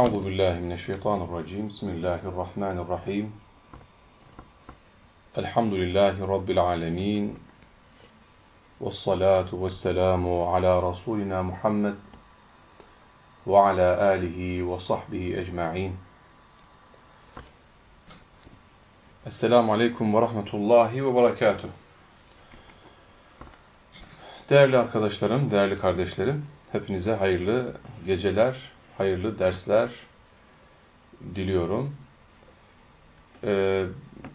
Euzu billahi mineşşeytanirracim. Bismillahirrahmanirrahim. Elhamdülillahi rabbil alamin. Ves salatu ves selamu ala rasulina Muhammed ve ala alihi ve sahbihi ecmaîn. Esselamu aleyküm ve rahmetullahi ve berekatuh. Değerli arkadaşlarım, değerli kardeşlerim, hepinize hayırlı geceler, hayırlı dersler diliyorum. Ee,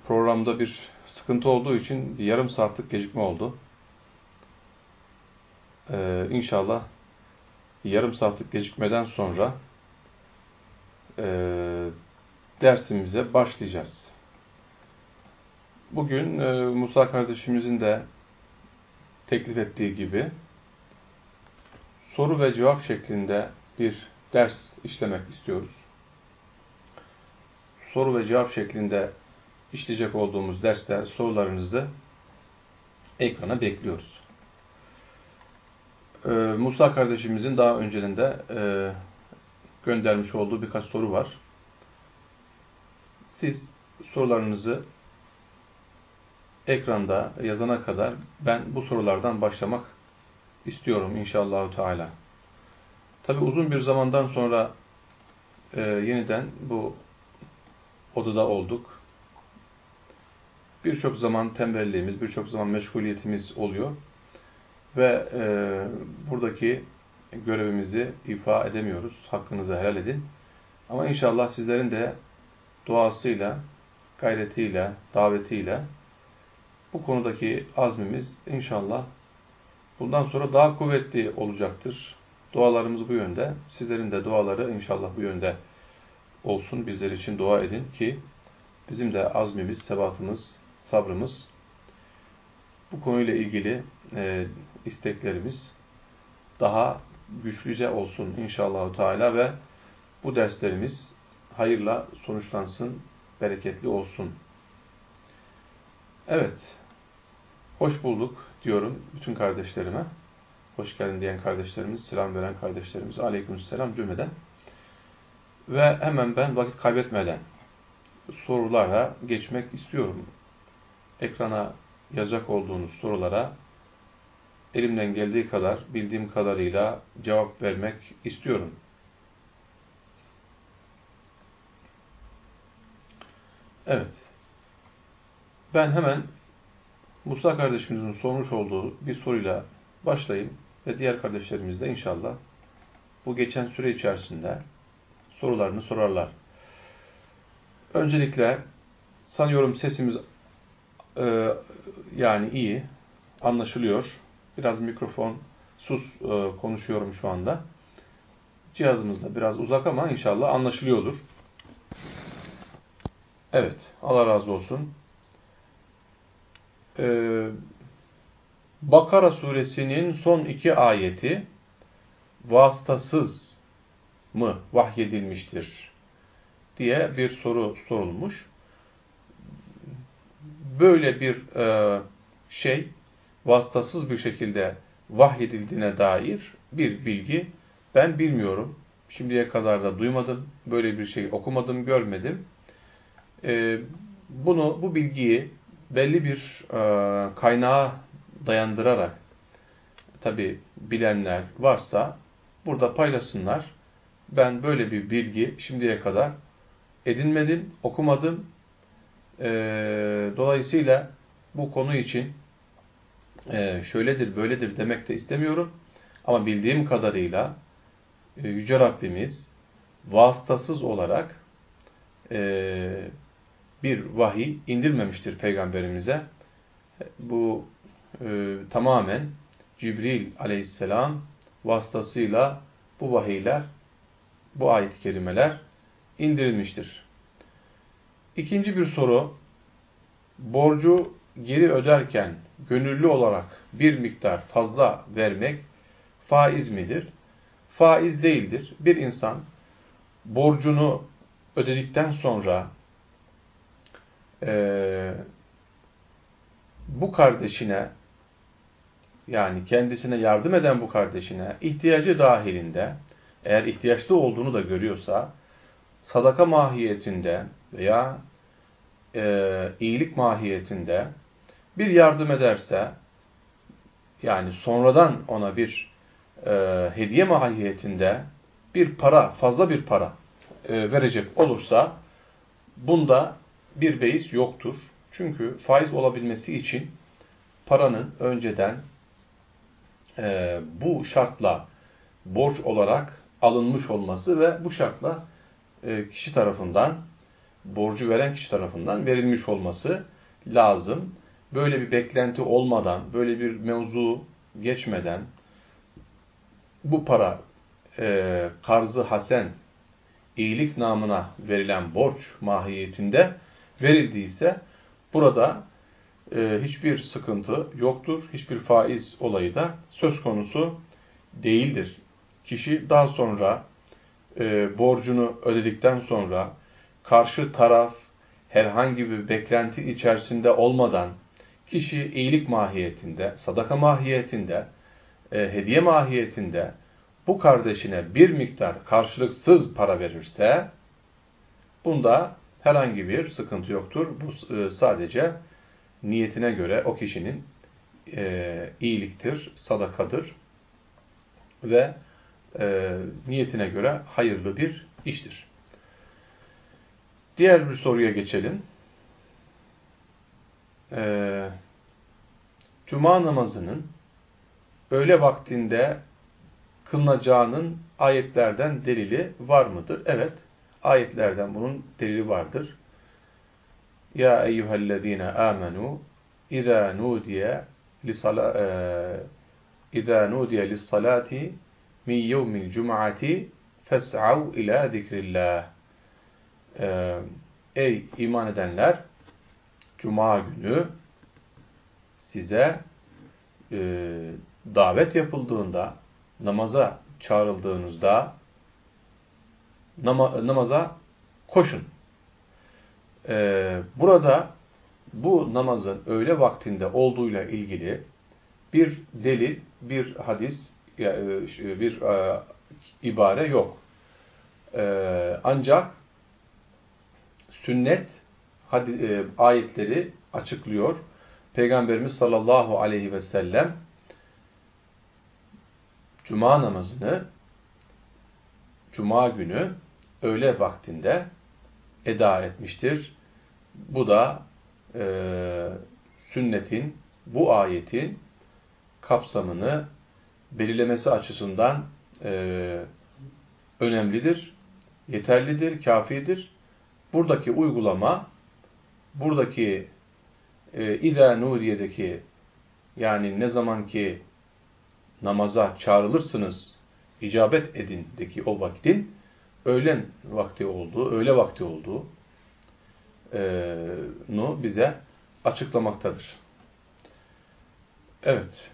programda bir sıkıntı olduğu için yarım saatlik gecikme oldu. Ee, inşallah yarım saatlik gecikmeden sonra e, dersimize başlayacağız. Bugün e, Musa kardeşimizin de teklif ettiği gibi soru ve cevap şeklinde bir ders işlemek istiyoruz. Soru ve cevap şeklinde işleyecek olduğumuz derste sorularınızı ekrana bekliyoruz. Ee, Musa kardeşimizin daha önceden de e, göndermiş olduğu birkaç soru var. Siz sorularınızı ekranda yazana kadar ben bu sorulardan başlamak istiyorum inşallah Teala. Tabi uzun bir zamandan sonra e, yeniden bu odada olduk. Birçok zaman tembelliğimiz, birçok zaman meşguliyetimiz oluyor. Ve e, buradaki görevimizi ifa edemiyoruz. Hakkınızı helal edin. Ama inşallah sizlerin de duasıyla, gayretiyle, davetiyle bu konudaki azmimiz inşallah bundan sonra daha kuvvetli olacaktır. Dualarımız bu yönde. Sizlerin de duaları inşallah bu yönde olsun. Bizler için dua edin ki bizim de azmimiz, sebatımız, sabrımız bu konuyla ilgili e, isteklerimiz daha güçlüce olsun inşallah Teala ve bu derslerimiz hayırla sonuçlansın, bereketli olsun. Evet, hoş bulduk diyorum bütün kardeşlerime. Hoş geldin diyen kardeşlerimiz, selam veren kardeşlerimiz, aleykümselam cümleden. Ve hemen ben vakit kaybetmeden sorulara geçmek istiyorum. Ekrana yazacak olduğunuz sorulara elimden geldiği kadar, bildiğim kadarıyla cevap vermek istiyorum. Evet. Ben hemen Musa kardeşimizin sormuş olduğu bir soruyla başlayayım ve diğer kardeşlerimiz de inşallah bu geçen süre içerisinde sorularını sorarlar. Öncelikle sanıyorum sesimiz e, yani iyi, anlaşılıyor. Biraz mikrofon sus e, konuşuyorum şu anda. Cihazımız da biraz uzak ama inşallah anlaşılıyordur. Evet, Allah razı olsun. Ee, Bakara suresinin son iki ayeti vasıtasız mı vahyedilmiştir diye bir soru sorulmuş. Böyle bir e, şey vasıtasız bir şekilde vahyedildiğine dair bir bilgi ben bilmiyorum. Şimdiye kadar da duymadım. Böyle bir şey okumadım, görmedim. E, bunu, bu bilgiyi belli bir e, kaynağa dayandırarak tabi bilenler varsa burada paylaşsınlar. Ben böyle bir bilgi şimdiye kadar edinmedim, okumadım. E, dolayısıyla bu konu için e, şöyledir, böyledir demek de istemiyorum. Ama bildiğim kadarıyla e, Yüce Rabbimiz vasıtasız olarak e, bir vahiy indirmemiştir peygamberimize. Bu e, tamamen Cibril aleyhisselam vasıtasıyla bu vahiyler, bu ayet-i kerimeler indirilmiştir. İkinci bir soru, borcu geri öderken gönüllü olarak bir miktar fazla vermek faiz midir? Faiz değildir. Bir insan borcunu ödedikten sonra e, bu kardeşine yani kendisine yardım eden bu kardeşine ihtiyacı dahilinde eğer ihtiyaçlı olduğunu da görüyorsa sadaka mahiyetinde veya e, iyilik mahiyetinde bir yardım ederse, yani sonradan ona bir e, hediye mahiyetinde bir para, fazla bir para e, verecek olursa, bunda bir beis yoktur. Çünkü faiz olabilmesi için paranın önceden e, bu şartla borç olarak alınmış olması ve bu şartla e, kişi tarafından, borcu veren kişi tarafından verilmiş olması lazım. Böyle bir beklenti olmadan, böyle bir mevzu geçmeden bu para e, karzı hasen, iyilik namına verilen borç mahiyetinde verildiyse burada e, hiçbir sıkıntı yoktur. Hiçbir faiz olayı da söz konusu değildir. Kişi daha sonra e, borcunu ödedikten sonra karşı taraf herhangi bir beklenti içerisinde olmadan kişi iyilik mahiyetinde, sadaka mahiyetinde, e, hediye mahiyetinde bu kardeşine bir miktar karşılıksız para verirse bunda herhangi bir sıkıntı yoktur. Bu e, sadece niyetine göre o kişinin e, iyiliktir, sadakadır ve e, niyetine göre hayırlı bir iştir. Diğer bir soruya geçelim. E, Cuma namazının öğle vaktinde kılınacağının ayetlerden delili var mıdır? Evet, ayetlerden bunun delili vardır. Ya eyyühellezine amenu İzâ nudiye İzâ nudiye lissalati min yevmil cum'ati fes'av ila zikrillah. Ey iman edenler! Cuma günü size e, davet yapıldığında, namaza çağrıldığınızda nama, namaza koşun. E, burada bu namazın öğle vaktinde olduğuyla ilgili bir delil, bir hadis, e, bir e, ibare yok. E, ancak sünnet ayetleri açıklıyor. Peygamberimiz sallallahu aleyhi ve sellem Cuma namazını Cuma günü öğle vaktinde eda etmiştir. Bu da e, sünnetin, bu ayetin kapsamını belirlemesi açısından e, önemlidir, yeterlidir, kafidir. Buradaki uygulama, buradaki e, İza Nuriye'deki yani ne zaman ki namaza çağrılırsınız, icabet edindeki o vaktin öğlen vakti olduğu, öğle vakti olduğu nu bize açıklamaktadır. Evet.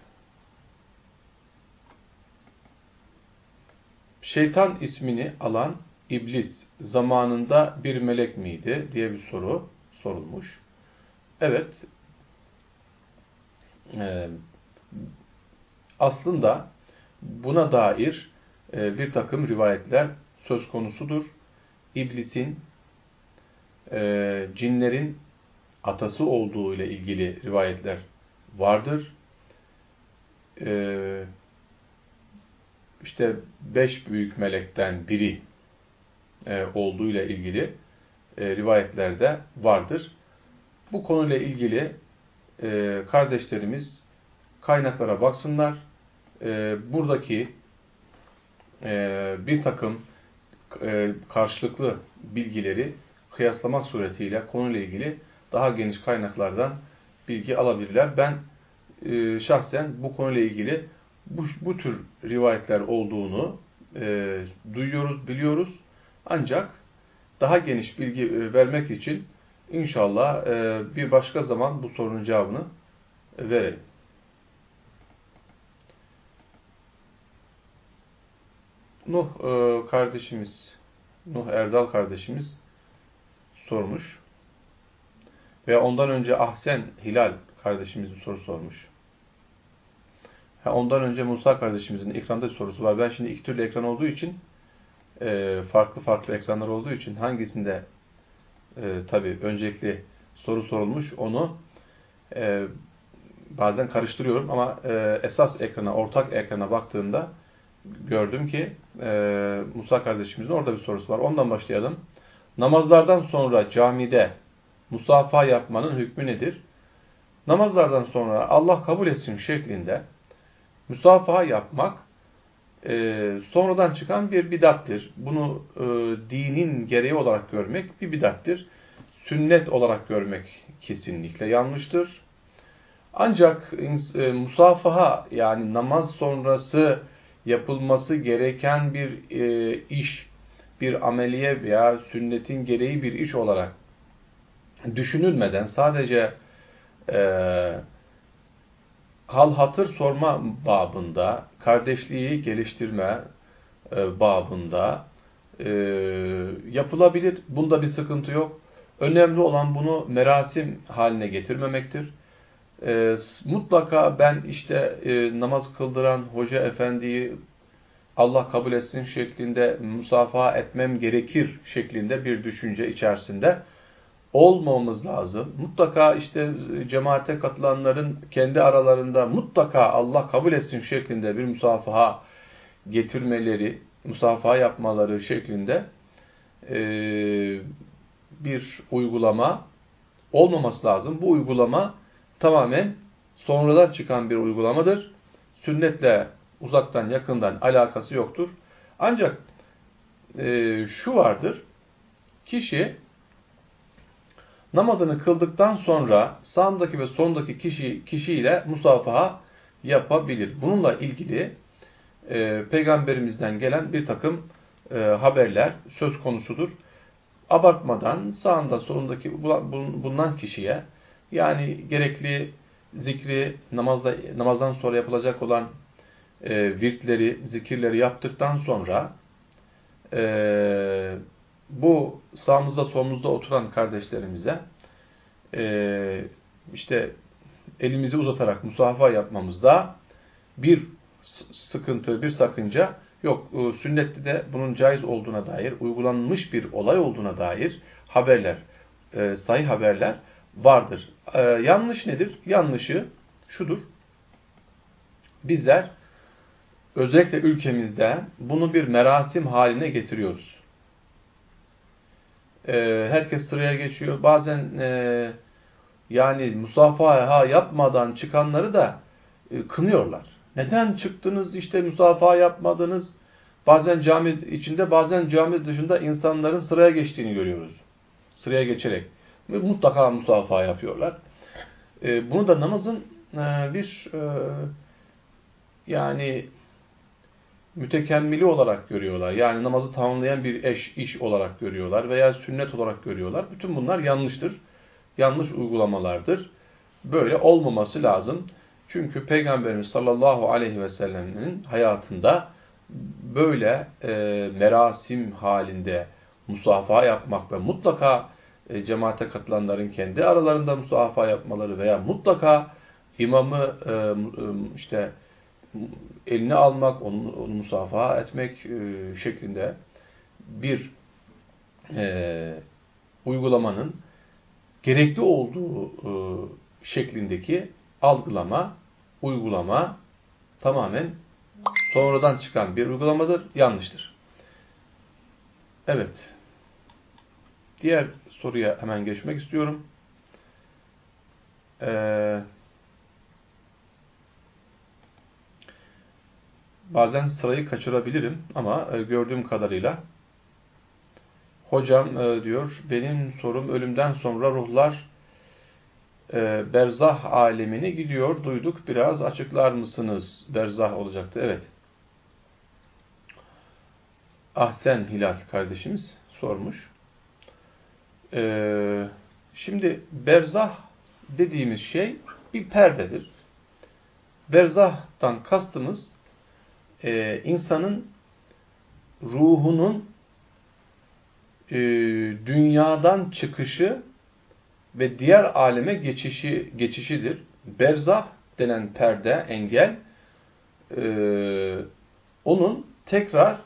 Şeytan ismini alan iblis zamanında bir melek miydi diye bir soru sorulmuş. Evet. Ee, aslında buna dair e, bir takım rivayetler söz konusudur. İblisin e, cinlerin atası olduğu ile ilgili rivayetler vardır. E, işte beş büyük melekten biri e, olduğu ile ilgili e, rivayetlerde vardır. Bu konuyla ilgili e, kardeşlerimiz kaynaklara baksınlar. E, buradaki e, bir takım e, karşılıklı bilgileri kıyaslamak suretiyle konuyla ilgili daha geniş kaynaklardan bilgi alabilirler. Ben e, şahsen bu konuyla ilgili bu, bu tür rivayetler olduğunu e, duyuyoruz, biliyoruz. Ancak daha geniş bilgi e, vermek için inşallah e, bir başka zaman bu sorunun cevabını verelim. Nuh e, kardeşimiz, Nuh Erdal kardeşimiz sormuş. Ve ondan önce Ahsen Hilal kardeşimiz bir soru sormuş. Ondan önce Musa kardeşimizin ekranda bir sorusu var. Ben şimdi iki türlü ekran olduğu için e, farklı farklı ekranlar olduğu için hangisinde e, tabii öncelikli soru sorulmuş onu e, bazen karıştırıyorum ama e, esas ekrana, ortak ekrana baktığımda gördüm ki Musa kardeşimizin orada bir sorusu var. Ondan başlayalım. Namazlardan sonra camide musafa yapmanın hükmü nedir? Namazlardan sonra Allah kabul etsin şeklinde musafa yapmak e, sonradan çıkan bir bidattir. Bunu e, dinin gereği olarak görmek bir bidattir. Sünnet olarak görmek kesinlikle yanlıştır. Ancak e, musafaha yani namaz sonrası yapılması gereken bir e, iş, bir ameliye veya sünnetin gereği bir iş olarak düşünülmeden sadece e, hal hatır sorma babında, kardeşliği geliştirme e, babında e, yapılabilir. Bunda bir sıkıntı yok. Önemli olan bunu merasim haline getirmemektir. E, mutlaka ben işte e, namaz kıldıran hoca efendiyi Allah kabul etsin şeklinde musafaha etmem gerekir şeklinde bir düşünce içerisinde olmamamız lazım. Mutlaka işte cemaate katılanların kendi aralarında mutlaka Allah kabul etsin şeklinde bir musafaha getirmeleri, musafaha yapmaları şeklinde e, bir uygulama olmaması lazım. Bu uygulama tamamen sonradan çıkan bir uygulamadır. Sünnetle uzaktan yakından alakası yoktur. Ancak e, şu vardır, kişi namazını kıldıktan sonra sağındaki ve sondaki kişi kişiyle musafaha yapabilir. Bununla ilgili e, peygamberimizden gelen bir takım e, haberler söz konusudur. Abartmadan sağında solundaki bulunan kişiye yani gerekli zikri namazda, namazdan sonra yapılacak olan e, virtleri, zikirleri yaptıktan sonra e, bu sağımızda solumuzda oturan kardeşlerimize e, işte elimizi uzatarak musafa yapmamızda bir sıkıntı, bir sakınca yok. E, sünnette de bunun caiz olduğuna dair, uygulanmış bir olay olduğuna dair haberler, e, sahih haberler vardır. E, yanlış nedir? Yanlışı şudur. Bizler özellikle ülkemizde bunu bir merasim haline getiriyoruz. E, herkes sıraya geçiyor. Bazen e, yani musafaha yapmadan çıkanları da e, kınıyorlar. Neden çıktınız işte musafaha yapmadınız? Bazen cami içinde bazen cami dışında insanların sıraya geçtiğini görüyoruz. Sıraya geçerek. Mutlaka musafaha yapıyorlar. E, bunu da namazın e, bir e, yani mütekemmili olarak görüyorlar. Yani namazı tamamlayan bir eş, iş olarak görüyorlar veya sünnet olarak görüyorlar. Bütün bunlar yanlıştır. Yanlış uygulamalardır. Böyle olmaması lazım. Çünkü Peygamberimiz sallallahu aleyhi ve sellem'in hayatında böyle e, merasim halinde musafa yapmak ve mutlaka e, cemaate katılanların kendi aralarında musafa yapmaları veya mutlaka imamı e, e işte eline almak, onu, onu musafaha etmek e, şeklinde bir e, uygulamanın gerekli olduğu e, şeklindeki algılama, uygulama tamamen sonradan çıkan bir uygulamadır, yanlıştır. Evet. Diğer soruya hemen geçmek istiyorum. Eee Bazen sırayı kaçırabilirim ama e, gördüğüm kadarıyla hocam e, diyor benim sorum ölümden sonra ruhlar e, berzah alemine gidiyor. Duyduk biraz açıklar mısınız? Berzah olacaktı. Evet. Ahsen Hilal kardeşimiz sormuş. Şimdi berzah dediğimiz şey bir perdedir. Berzahtan kastımız e, insanın ruhunun e, dünyadan çıkışı ve diğer aleme geçişi geçişidir. Berzah denen perde, engel e, onun tekrar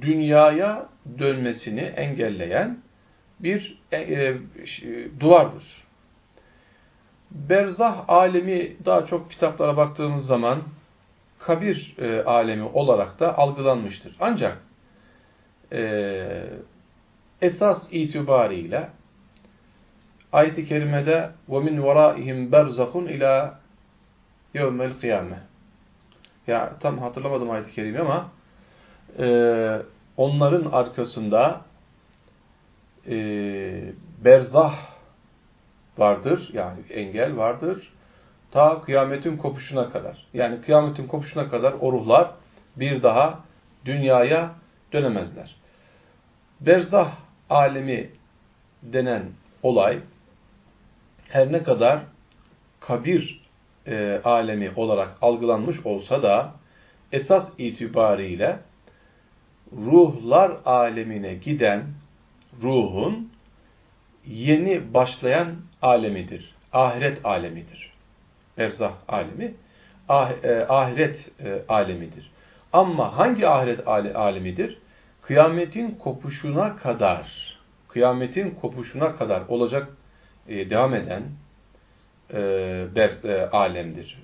dünyaya dönmesini engelleyen bir e, e, duvardır. Berzah alemi daha çok kitaplara baktığımız zaman kabir e, alemi olarak da algılanmıştır. Ancak e, esas itibariyle ayet-i kerimede وَمِنْ وَرَائِهِمْ بَرْزَخٌ ila يَوْمَ الْقِيَامَةِ Ya tam hatırlamadım ayet-i kerime ama e, onların arkasında e, berzah vardır. Yani engel vardır. Ta kıyametin kopuşuna kadar. Yani kıyametin kopuşuna kadar o ruhlar bir daha dünyaya dönemezler. Berzah alemi denen olay her ne kadar kabir e, alemi olarak algılanmış olsa da esas itibariyle ruhlar alemine giden ruhun yeni başlayan alemidir. Ahiret alemidir. Erzah alemi ah, e, ahiret e, alemidir. Ama hangi ahiret alemidir? Kıyametin kopuşuna kadar kıyametin kopuşuna kadar olacak e, devam eden e, ber, e, alemdir.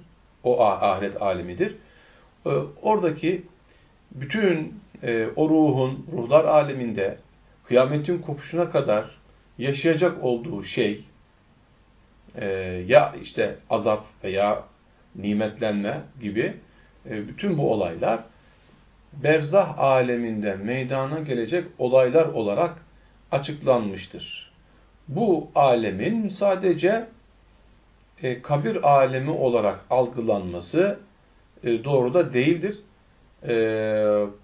O ahiret alemidir. E, oradaki bütün e, o ruhun, ruhlar aleminde kıyametin kopuşuna kadar yaşayacak olduğu şey e, ya işte azap veya nimetlenme gibi e, bütün bu olaylar berzah aleminde meydana gelecek olaylar olarak açıklanmıştır. Bu alemin sadece e, kabir alemi olarak algılanması e, doğru da değildir.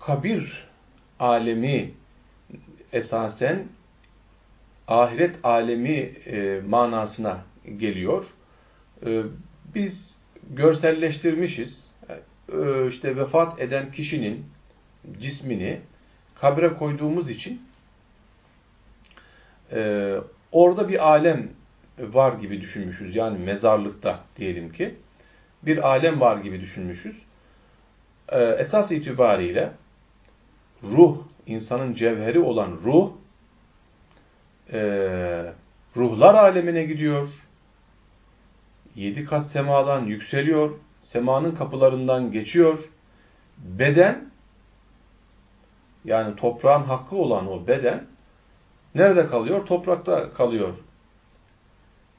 Kabir alemi esasen ahiret alemi manasına geliyor. E, biz görselleştirmişiz. E, işte vefat eden kişinin cismini kabre koyduğumuz için e, orada bir alem var gibi düşünmüşüz. Yani mezarlıkta diyelim ki bir alem var gibi düşünmüşüz. E, esas itibariyle ruh, insanın cevheri olan ruh e, ruhlar alemine gidiyor. Yedi kat semadan yükseliyor. Semanın kapılarından geçiyor. Beden yani toprağın hakkı olan o beden nerede kalıyor? Toprakta kalıyor.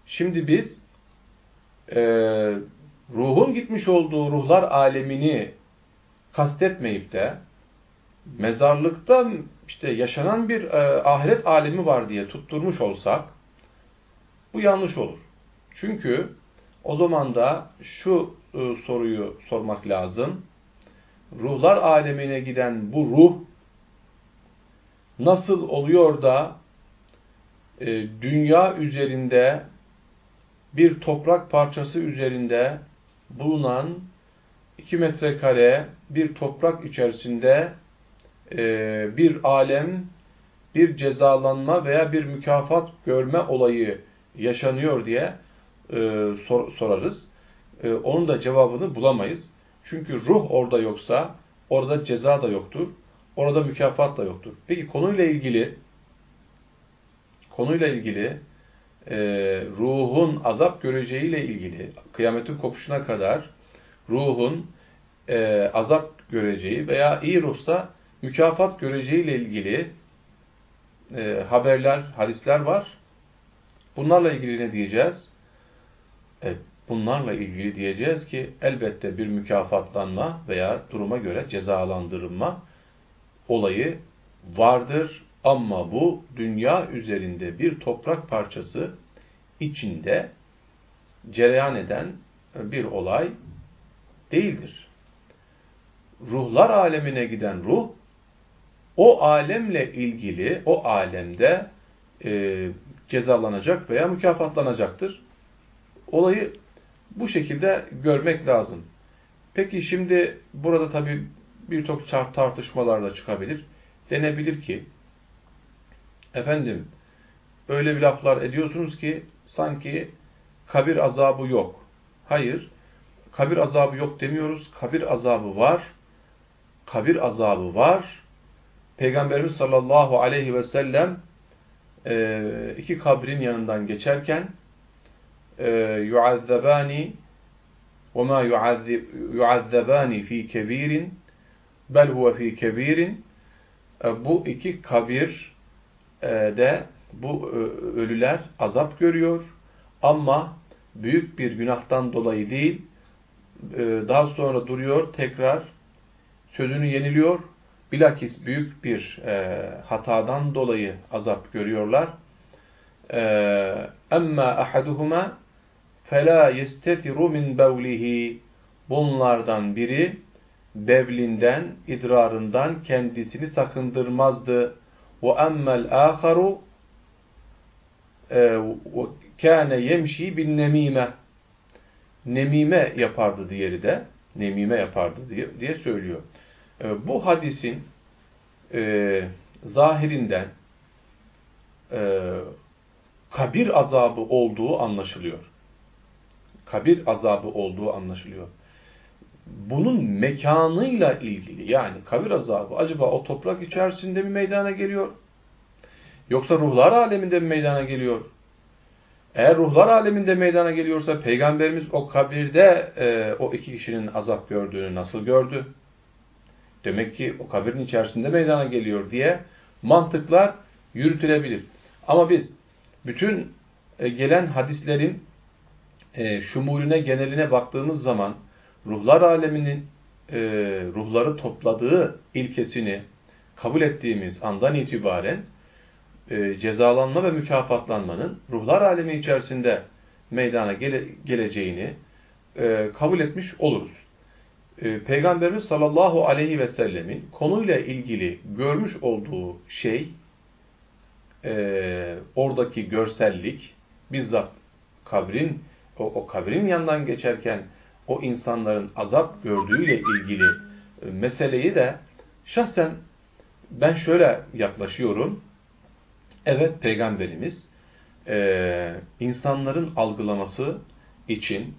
Şimdi biz e, ruhun gitmiş olduğu ruhlar alemini kastetmeyip de mezarlıkta işte yaşanan bir e, ahiret alemi var diye tutturmuş olsak bu yanlış olur. Çünkü o zaman da şu e, soruyu sormak lazım. Ruhlar alemine giden bu ruh nasıl oluyor da e, dünya üzerinde bir toprak parçası üzerinde bulunan 2 metrekare bir toprak içerisinde e, bir alem, bir cezalanma veya bir mükafat görme olayı yaşanıyor diye e, sor, sorarız. E, onun da cevabını bulamayız. Çünkü ruh orada yoksa orada ceza da yoktur. Orada mükafat da yoktur. Peki konuyla ilgili konuyla ilgili e, ruhun azap göreceğiyle ilgili kıyametin kopuşuna kadar ruhun e, azap göreceği veya iyi ruhsa mükafat göreceğiyle ilgili e, haberler, hadisler var. Bunlarla ilgili ne diyeceğiz? E, bunlarla ilgili diyeceğiz ki elbette bir mükafatlanma veya duruma göre cezalandırılma olayı vardır. Ama bu dünya üzerinde bir toprak parçası içinde cereyan eden bir olay değildir. Ruhlar alemine giden ruh, o alemle ilgili, o alemde e, cezalanacak veya mükafatlanacaktır. Olayı bu şekilde görmek lazım. Peki şimdi burada tabi birçok tartışmalar da çıkabilir. Denebilir ki, efendim öyle bir laflar ediyorsunuz ki sanki kabir azabı yok. Hayır, kabir azabı yok demiyoruz. Kabir azabı var. Kabir azabı var. Peygamberimiz sallallahu aleyhi ve sellem iki kabrin yanından geçerken ve ma yuazzabani fi kebirin bel huve fi kebirin. Bu iki kabir de bu ölüler azap görüyor. Ama büyük bir günahtan dolayı değil daha sonra duruyor tekrar sözünü yeniliyor. Bilakis büyük bir hatadan dolayı azap görüyorlar. Emma ahaduhuma فَلَا يَسْتَتِرُ مِنْ بَوْلِهِ Bunlardan biri bevlinden, idrarından kendisini sakındırmazdı. وَأَمَّا الْآخَرُ كَانَ يَمْشِي بِالنَّم۪يمَ Nemime yapardı diğeri de. Nemime yapardı diye, diye söylüyor. E, bu hadisin e, zahirinden e, kabir azabı olduğu anlaşılıyor kabir azabı olduğu anlaşılıyor. Bunun mekanıyla ilgili yani kabir azabı acaba o toprak içerisinde mi meydana geliyor? Yoksa ruhlar aleminde mi meydana geliyor? Eğer ruhlar aleminde meydana geliyorsa Peygamberimiz o kabirde e, o iki kişinin azap gördüğünü nasıl gördü? Demek ki o kabirin içerisinde meydana geliyor diye mantıklar yürütülebilir. Ama biz bütün e, gelen hadislerin e, şumulüne, geneline baktığımız zaman ruhlar aleminin e, ruhları topladığı ilkesini kabul ettiğimiz andan itibaren e, cezalanma ve mükafatlanmanın ruhlar alemi içerisinde meydana gele, geleceğini e, kabul etmiş oluruz. E, Peygamberimiz sallallahu aleyhi ve sellemin konuyla ilgili görmüş olduğu şey e, oradaki görsellik bizzat kabrin o, o kabrin yanından geçerken o insanların azap gördüğüyle ilgili e, meseleyi de şahsen ben şöyle yaklaşıyorum. Evet Peygamberimiz e, insanların algılaması için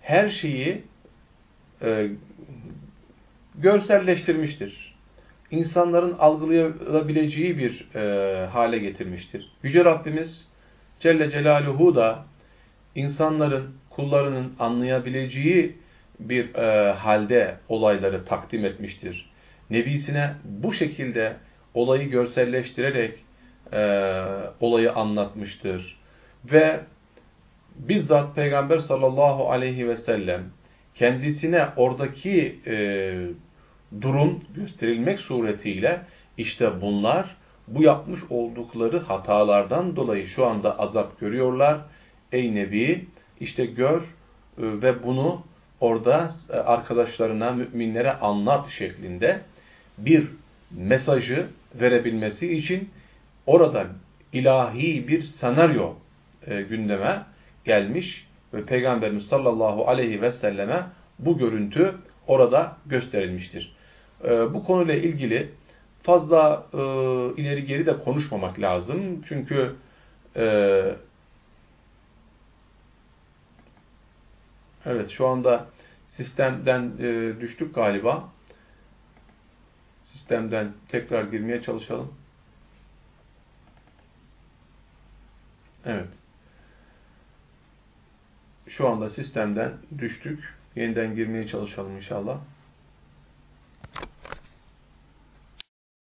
her şeyi e, görselleştirmiştir. İnsanların algılayabileceği bir e, hale getirmiştir. Yüce Rabbimiz Celle Celaluhu da insanların, kullarının anlayabileceği bir e, halde olayları takdim etmiştir. Nebisine bu şekilde olayı görselleştirerek e, olayı anlatmıştır. Ve bizzat Peygamber sallallahu aleyhi ve sellem kendisine oradaki e, durum gösterilmek suretiyle işte bunlar bu yapmış oldukları hatalardan dolayı şu anda azap görüyorlar Ey Nebi işte gör e, ve bunu orada e, arkadaşlarına, müminlere anlat şeklinde bir mesajı verebilmesi için orada ilahi bir senaryo e, gündeme gelmiş ve Peygamberimiz sallallahu aleyhi ve selleme bu görüntü orada gösterilmiştir. Bu konuyla ilgili fazla ileri geri de konuşmamak lazım. Çünkü Evet şu anda sistemden e, düştük galiba. Sistemden tekrar girmeye çalışalım. Evet. Şu anda sistemden düştük. Yeniden girmeye çalışalım inşallah.